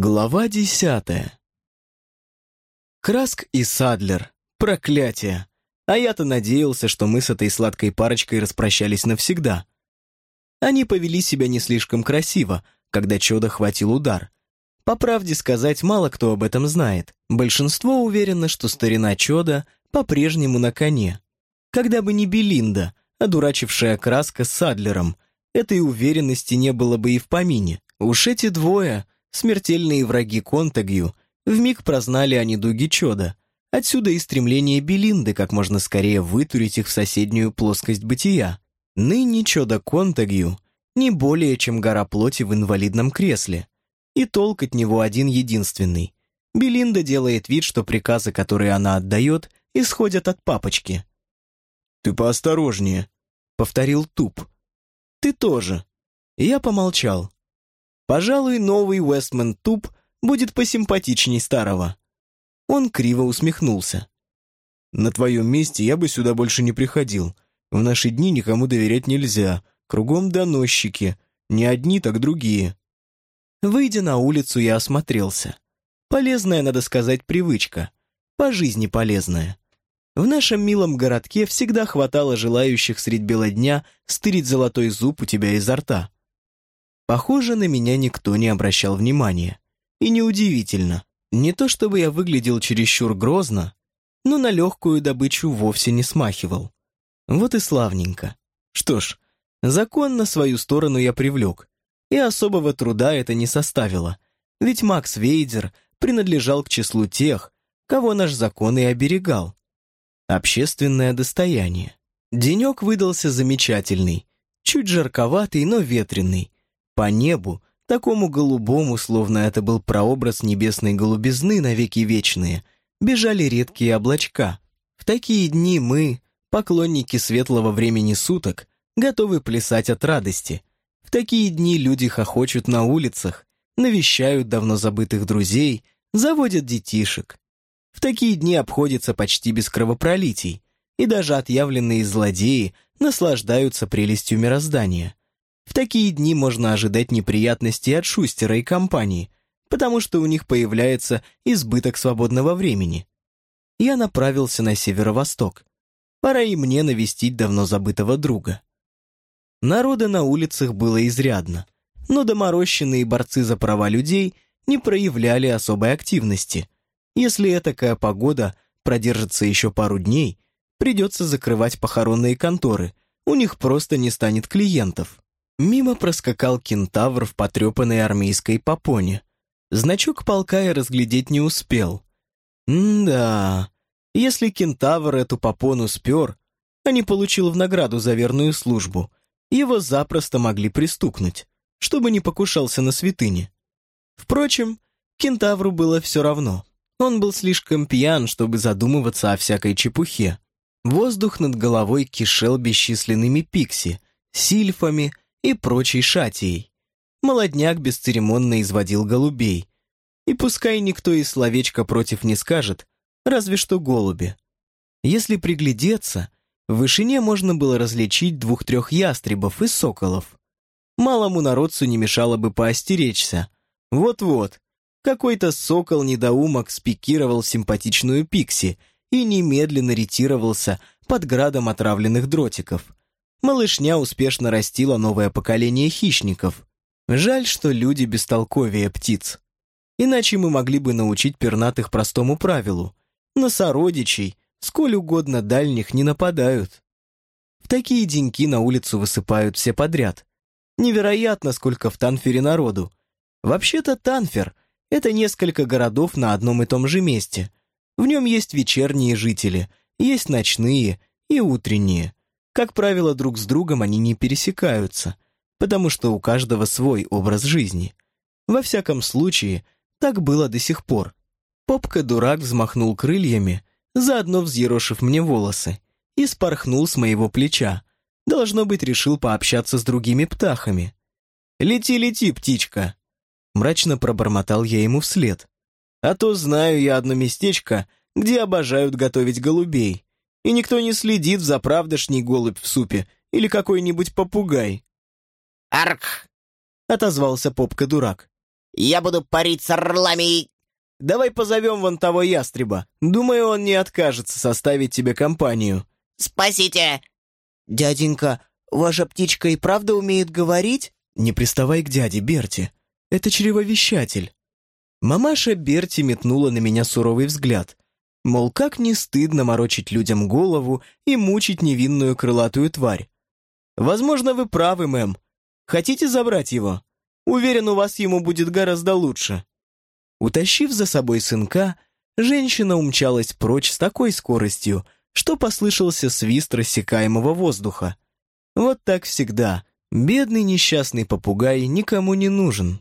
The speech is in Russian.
Глава десятая. Краск и Садлер. Проклятие. А я-то надеялся, что мы с этой сладкой парочкой распрощались навсегда. Они повели себя не слишком красиво, когда Чода хватил удар. По правде сказать, мало кто об этом знает. Большинство уверено, что старина Чода по-прежнему на коне. Когда бы не Белинда, одурачившая краска с Садлером, этой уверенности не было бы и в помине. Уж эти двое — Смертельные враги Контагью вмиг прознали о недуге Чода. Отсюда и стремление Белинды как можно скорее вытурить их в соседнюю плоскость бытия. Ныне Чода Контагью не более, чем гора плоти в инвалидном кресле. И толк от него один единственный. Белинда делает вид, что приказы, которые она отдает, исходят от папочки. «Ты поосторожнее», — повторил Туп. «Ты тоже». Я помолчал. Пожалуй, новый Уэстмен Туп будет посимпатичней старого. Он криво усмехнулся. «На твоем месте я бы сюда больше не приходил. В наши дни никому доверять нельзя. Кругом доносчики. Не одни, так другие». Выйдя на улицу, я осмотрелся. Полезная, надо сказать, привычка. По жизни полезная. В нашем милом городке всегда хватало желающих средь бела дня стырить золотой зуб у тебя изо рта. Похоже, на меня никто не обращал внимания. И неудивительно. Не то чтобы я выглядел чересчур грозно, но на легкую добычу вовсе не смахивал. Вот и славненько. Что ж, закон на свою сторону я привлек, и особого труда это не составило, ведь Макс Вейдер принадлежал к числу тех, кого наш закон и оберегал. Общественное достояние. Денек выдался замечательный, чуть жарковатый, но ветреный, по небу, такому голубому, словно это был прообраз небесной голубизны навеки вечные, бежали редкие облачка. В такие дни мы, поклонники светлого времени суток, готовы плясать от радости. В такие дни люди хохочут на улицах, навещают давно забытых друзей, заводят детишек. В такие дни обходится почти без кровопролитий, и даже отъявленные злодеи наслаждаются прелестью мироздания. В такие дни можно ожидать неприятностей от Шустера и компании, потому что у них появляется избыток свободного времени. Я направился на северо-восток. Пора и мне навестить давно забытого друга. Народа на улицах было изрядно, но доморощенные борцы за права людей не проявляли особой активности. Если такая погода продержится еще пару дней, придется закрывать похоронные конторы, у них просто не станет клиентов. Мимо проскакал кентавр в потрепанной армейской попоне. Значок полка я разглядеть не успел. М-да, если кентавр эту попону спер, а не получил в награду за верную службу, его запросто могли пристукнуть, чтобы не покушался на святыне. Впрочем, кентавру было все равно. Он был слишком пьян, чтобы задумываться о всякой чепухе. Воздух над головой кишел бесчисленными пикси, сильфами, и прочей шатией. Молодняк бесцеремонно изводил голубей. И пускай никто и словечко против не скажет, разве что голуби. Если приглядеться, в вышине можно было различить двух-трех ястребов и соколов. Малому народцу не мешало бы поостеречься. Вот-вот, какой-то сокол-недоумок спикировал симпатичную пикси и немедленно ретировался под градом отравленных дротиков малышня успешно растила новое поколение хищников. Жаль, что люди бестолковее птиц. Иначе мы могли бы научить пернатых простому правилу. На сородичей, сколь угодно дальних, не нападают. В такие деньки на улицу высыпают все подряд. Невероятно, сколько в Танфере народу. Вообще-то Танфер — это несколько городов на одном и том же месте. В нем есть вечерние жители, есть ночные и утренние. Как правило, друг с другом они не пересекаются, потому что у каждого свой образ жизни. Во всяком случае, так было до сих пор. Попка-дурак взмахнул крыльями, заодно взъерошив мне волосы, и спорхнул с моего плеча. Должно быть, решил пообщаться с другими птахами. «Лети, лети, птичка!» Мрачно пробормотал я ему вслед. «А то знаю я одно местечко, где обожают готовить голубей и никто не следит за правдошний голубь в супе или какой-нибудь попугай. «Арк!» — отозвался попка-дурак. Я буду парить с орлами и...» Давай позовем вон того ястреба. Думаю, он не откажется составить тебе компанию. «Спасите!» «Дяденька, ваша птичка и правда умеет говорить?» Не приставай к дяде Берти. Это чревовещатель. Мамаша Берти метнула на меня суровый взгляд. Мол, как не стыдно морочить людям голову и мучить невинную крылатую тварь. Возможно, вы правы, мэм. Хотите забрать его? Уверен, у вас ему будет гораздо лучше. Утащив за собой сынка, женщина умчалась прочь с такой скоростью, что послышался свист рассекаемого воздуха. Вот так всегда. Бедный несчастный попугай никому не нужен.